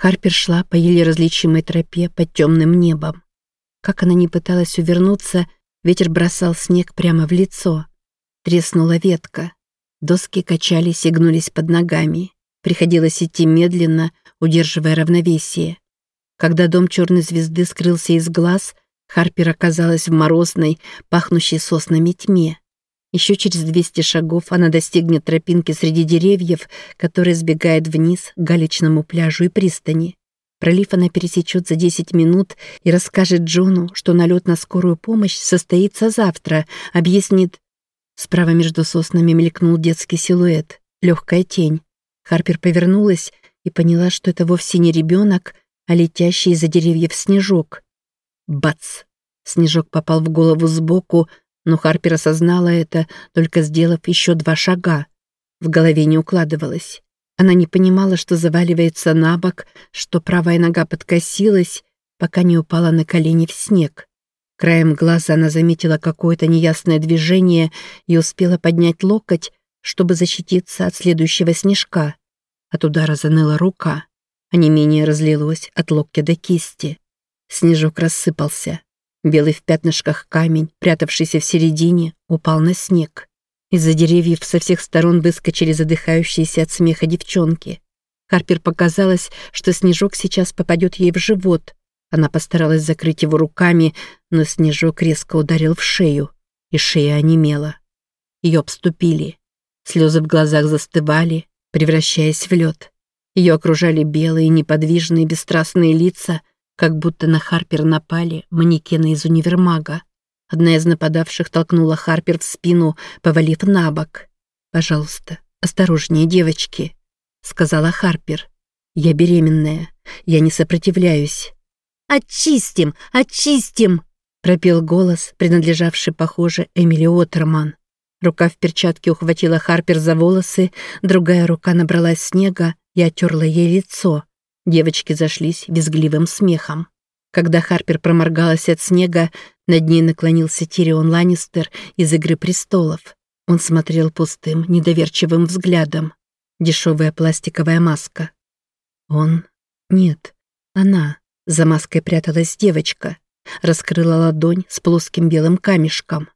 Харпер шла по еле различимой тропе под темным небом. Как она не пыталась увернуться, ветер бросал снег прямо в лицо. Треснула ветка. Доски качались и гнулись под ногами. Приходилось идти медленно, удерживая равновесие. Когда дом черной звезды скрылся из глаз, Харпер оказалась в морозной, пахнущей соснами тьме. Еще через 200 шагов она достигнет тропинки среди деревьев, которая сбегает вниз к галечному пляжу и пристани. Пролив она пересечет за 10 минут и расскажет Джону, что налет на скорую помощь состоится завтра, объяснит... Справа между соснами мелькнул детский силуэт, легкая тень. Харпер повернулась и поняла, что это вовсе не ребенок, а летящий из-за деревьев снежок. Бац! Снежок попал в голову сбоку, но Харпер осознала это, только сделав еще два шага. В голове не укладывалось. Она не понимала, что заваливается на бок, что правая нога подкосилась, пока не упала на колени в снег. Краем глаза она заметила какое-то неясное движение и успела поднять локоть, чтобы защититься от следующего снежка. От удара заныла рука, а не менее разлилось от локтя до кисти. Снежок рассыпался. Белый в пятнышках камень, прятавшийся в середине, упал на снег. Из-за деревьев со всех сторон выскочили задыхающиеся от смеха девчонки. Харпер показалось, что снежок сейчас попадет ей в живот. Она постаралась закрыть его руками, но снежок резко ударил в шею, и шея онемела. Ее обступили. Слезы в глазах застывали, превращаясь в лед. Ее окружали белые, неподвижные, бесстрастные лица, как будто на Харпер напали манекены из универмага. Одна из нападавших толкнула Харпер в спину, повалив на бок. «Пожалуйста, осторожнее, девочки», — сказала Харпер. «Я беременная. Я не сопротивляюсь». «Очистим! Очистим!» — пропел голос, принадлежавший, похоже, Эмили Отерман. Рука в перчатке ухватила Харпер за волосы, другая рука набралась снега и оттерла ей лицо. Девочки зашлись визгливым смехом. Когда Харпер проморгалась от снега, над ней наклонился Тирион Ланнистер из «Игры престолов». Он смотрел пустым, недоверчивым взглядом. Дешевая пластиковая маска. Он? Нет. Она. За маской пряталась девочка. Раскрыла ладонь с плоским белым камешком.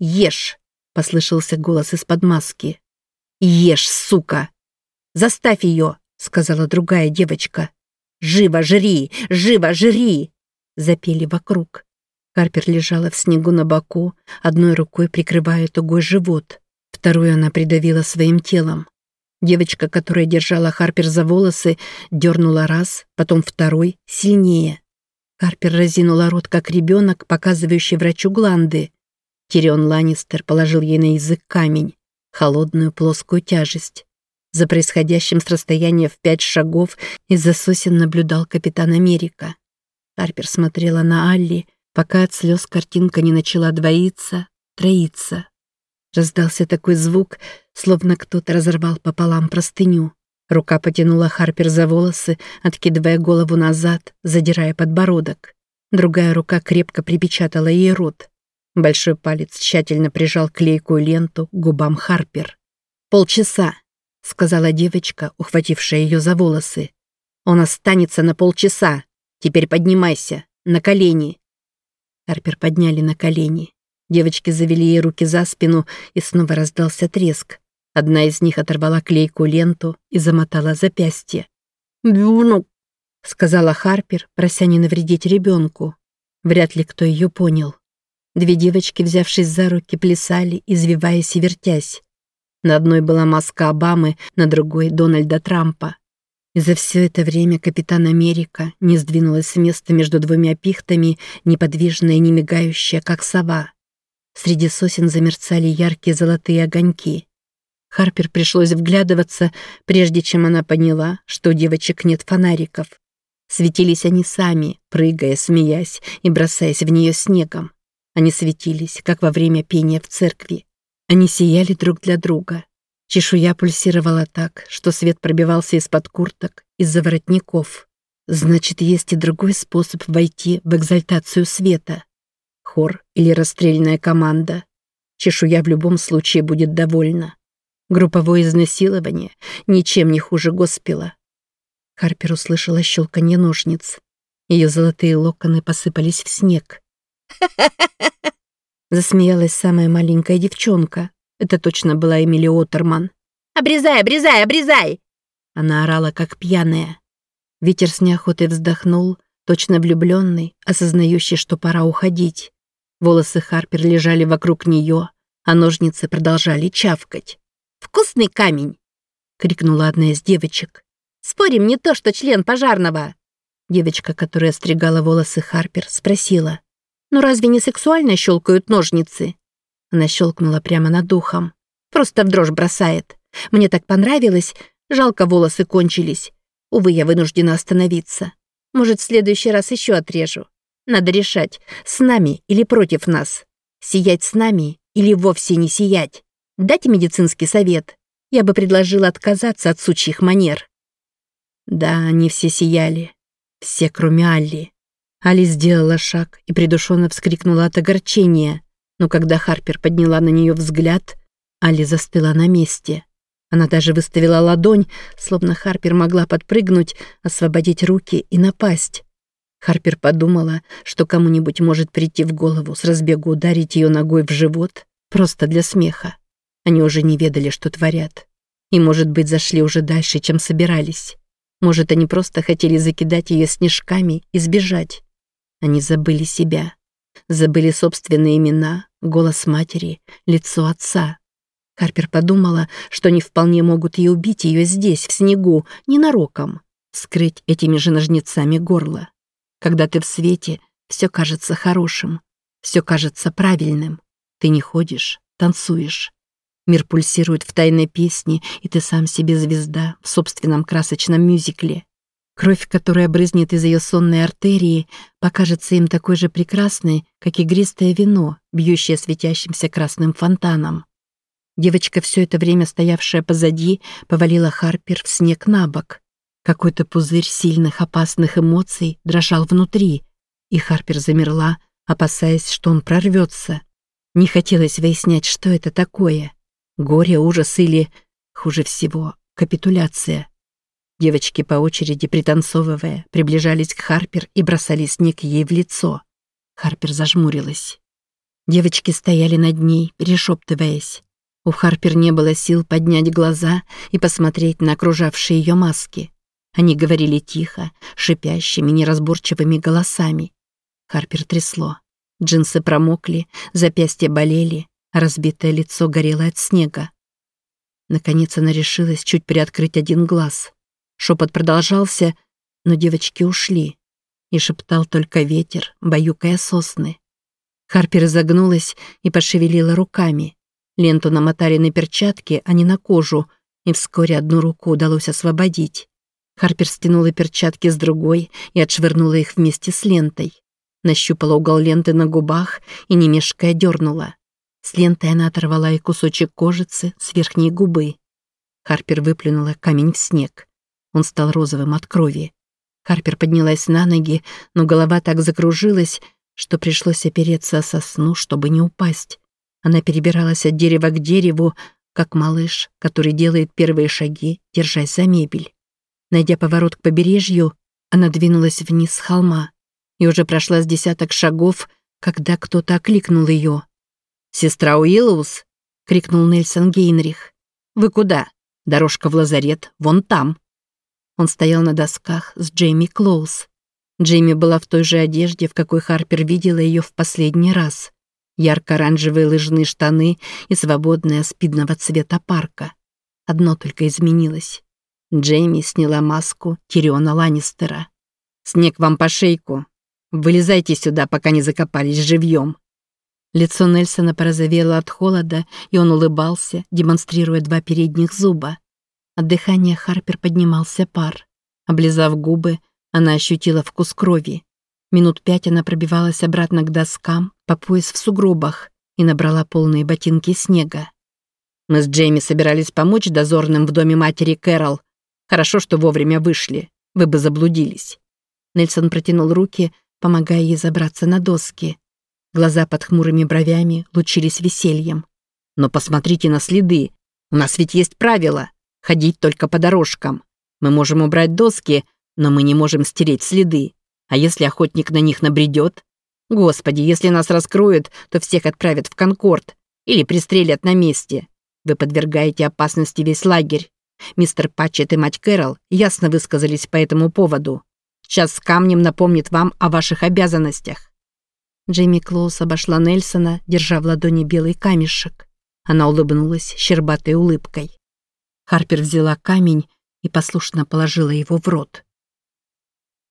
«Ешь!» — послышался голос из-под маски. «Ешь, сука! Заставь ее!» Сказала другая девочка. «Живо жри! Живо жри!» Запели вокруг. Карпер лежала в снегу на боку, одной рукой прикрывая тугой живот, вторую она придавила своим телом. Девочка, которая держала Харпер за волосы, дернула раз, потом второй, сильнее. Харпер разинула рот, как ребенок, показывающий врачу гланды. Тирион Ланнистер положил ей на язык камень, холодную плоскую тяжесть. За происходящим с расстояния в пять шагов из-за сосен наблюдал капитан Америка. Харпер смотрела на Алли, пока от слез картинка не начала двоиться, троиться. Раздался такой звук, словно кто-то разорвал пополам простыню. Рука потянула Харпер за волосы, откидывая голову назад, задирая подбородок. Другая рука крепко припечатала ей рот. Большой палец тщательно прижал клейкую ленту к губам Харпер. «Полчаса!» — сказала девочка, ухватившая ее за волосы. «Он останется на полчаса. Теперь поднимайся. На колени». Харпер подняли на колени. Девочки завели ей руки за спину, и снова раздался треск. Одна из них оторвала клейкую ленту и замотала запястье. «Бюнук», — сказала Харпер, прося не навредить ребенку. Вряд ли кто ее понял. Две девочки, взявшись за руки, плясали, извиваясь и вертясь. На одной была маска Обамы, на другой — Дональда Трампа. И за все это время капитан Америка не сдвинулась с места между двумя пихтами, неподвижная и не мигающая, как сова. Среди сосен замерцали яркие золотые огоньки. Харпер пришлось вглядываться, прежде чем она поняла, что у девочек нет фонариков. Светились они сами, прыгая, смеясь и бросаясь в нее снегом. Они светились, как во время пения в церкви. Они сияли друг для друга. Чешуя пульсировала так, что свет пробивался из-под курток, из-за воротников. Значит, есть и другой способ войти в экзальтацию света. Хор или расстрельная команда. Чешуя в любом случае будет довольна. Групповое изнасилование ничем не хуже госпела. Харпер услышала щелканье ножниц. Ее золотые локоны посыпались в снег. Засмеялась самая маленькая девчонка. Это точно была Эмили Отерман. «Обрезай, обрезай, обрезай!» Она орала, как пьяная. Ветер с неохотой вздохнул, точно влюбленный, осознающий, что пора уходить. Волосы Харпер лежали вокруг нее, а ножницы продолжали чавкать. «Вкусный камень!» — крикнула одна из девочек. «Спорим, не то, что член пожарного!» Девочка, которая стригала волосы Харпер, спросила. «Ну разве не сексуально щелкают ножницы?» Она щелкнула прямо над духом. «Просто в дрожь бросает. Мне так понравилось. Жалко, волосы кончились. Увы, я вынуждена остановиться. Может, в следующий раз еще отрежу. Надо решать, с нами или против нас. Сиять с нами или вовсе не сиять. Дайте медицинский совет. Я бы предложила отказаться от сучьих манер. Да, они все сияли. Все, кроме Алли. Али сделала шаг и придушенно вскрикнула от огорчения. Но когда Харпер подняла на нее взгляд, Али застыла на месте. Она даже выставила ладонь, словно Харпер могла подпрыгнуть, освободить руки и напасть. Харпер подумала, что кому-нибудь может прийти в голову с разбегу ударить ее ногой в живот просто для смеха. Они уже не ведали, что творят. И, может быть, зашли уже дальше, чем собирались. Может, они просто хотели закидать ее снежками и сбежать. Они забыли себя. Забыли собственные имена, голос матери, лицо отца. Харпер подумала, что они вполне могут и убить ее здесь, в снегу, ненароком, скрыть этими же ножницами горло. Когда ты в свете, все кажется хорошим, все кажется правильным. Ты не ходишь, танцуешь. Мир пульсирует в тайной песне, и ты сам себе звезда в собственном красочном мюзикле. Кровь, которая брызнет из ее сонной артерии, покажется им такой же прекрасной, как игристое вино, бьющее светящимся красным фонтаном. Девочка, все это время стоявшая позади, повалила Харпер в снег на бок. Какой-то пузырь сильных опасных эмоций дрожал внутри, и Харпер замерла, опасаясь, что он прорвется. Не хотелось выяснять, что это такое. Горе, ужас или, хуже всего, капитуляция. Девочки по очереди, пританцовывая, приближались к Харпер и бросали снег ей в лицо. Харпер зажмурилась. Девочки стояли над ней, перешептываясь. У Харпер не было сил поднять глаза и посмотреть на окружавшие ее маски. Они говорили тихо, шипящими, неразборчивыми голосами. Харпер трясло. Джинсы промокли, запястья болели, разбитое лицо горело от снега. Наконец она решилась чуть приоткрыть один глаз. Шепот продолжался, но девочки ушли. И шептал только ветер, баюкая сосны. Харпер изогнулась и пошевелила руками. Ленту намотали на перчатки, а не на кожу, и вскоре одну руку удалось освободить. Харпер стянула перчатки с другой и отшвырнула их вместе с лентой. Нащупала угол ленты на губах и, не мешкая, дернула. С лентой она оторвала и кусочек кожицы с верхней губы. Харпер выплюнула камень в снег. Он стал розовым от крови. Харпер поднялась на ноги, но голова так закружилась, что пришлось опереться о сосну, чтобы не упасть. Она перебиралась от дерева к дереву, как малыш, который делает первые шаги, держась за мебель. Найдя поворот к побережью, она двинулась вниз с холма и уже прошла с десяток шагов, когда кто-то окликнул ее. «Сестра Уиллоус!» — крикнул Нельсон Гейнрих. «Вы куда? Дорожка в лазарет, вон там!» Он стоял на досках с Джейми Клоуз. Джейми была в той же одежде, в какой Харпер видела ее в последний раз ярко-оранжевые лыжные штаны и свободная спидного цвета парка. Одно только изменилось. Джейми сняла маску Тириона Ланнистера. «Снег вам по шейку. Вылезайте сюда, пока не закопались живьем». Лицо Нельсона порозовело от холода, и он улыбался, демонстрируя два передних зуба. От дыхания Харпер поднимался пар. Облизав губы, она ощутила вкус крови. Минут пять она пробивалась обратно к доскам, по пояс в сугробах, и набрала полные ботинки снега. Мы с Джейми собирались помочь дозорным в доме матери Кэрол. Хорошо, что вовремя вышли. Вы бы заблудились. Нельсон протянул руки, помогая ей забраться на доски. Глаза под хмурыми бровями лучились весельем. «Но посмотрите на следы. У нас ведь есть правило. Ходить только по дорожкам. Мы можем убрать доски, Но мы не можем стереть следы. А если охотник на них набредет? Господи, если нас раскроют, то всех отправят в Конкорд или пристрелят на месте. Вы подвергаете опасности весь лагерь. Мистер Патчет и мать Кэрол ясно высказались по этому поводу. Сейчас с камнем напомнит вам о ваших обязанностях». Джейми Клоус обошла Нельсона, держа в ладони белый камешек. Она улыбнулась щербатой улыбкой. Харпер взяла камень и послушно положила его в рот.